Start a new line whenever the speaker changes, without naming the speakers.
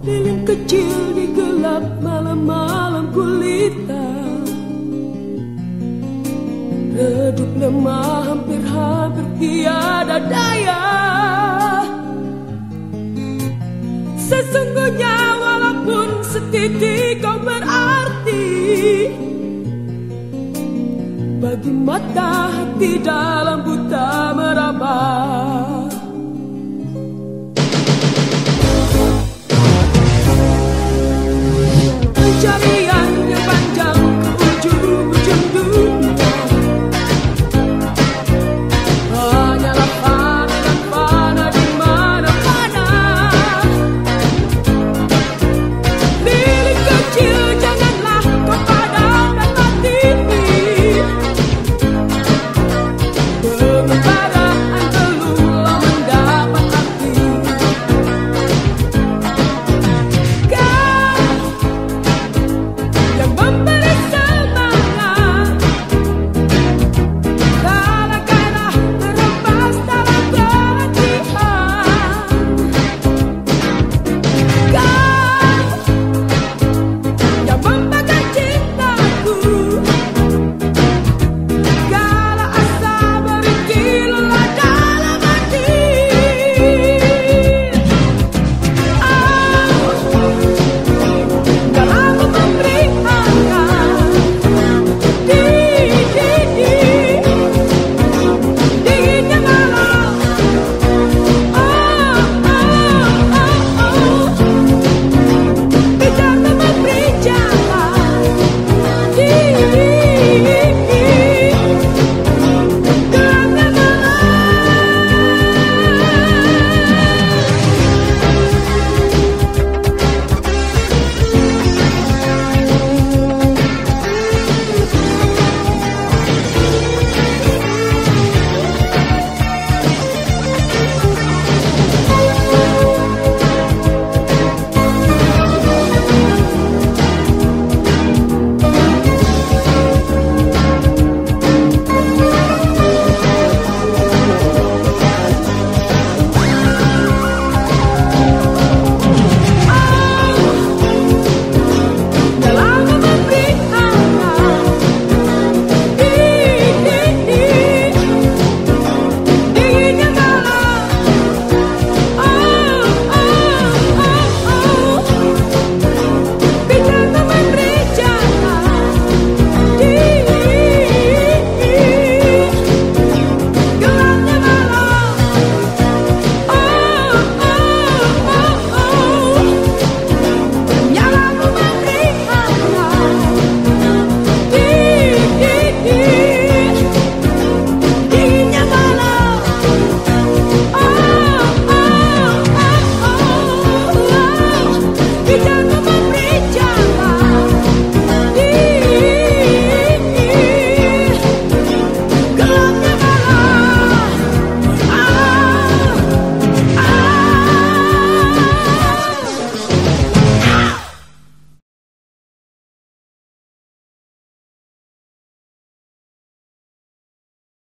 Lilin kecil di gelap malam-malam gulita Redup lemah hampir-hampir tiada daya. Sesungguhnya walaupun setitik kau berarti Bagi mata hati dalam bumi te amigo. He.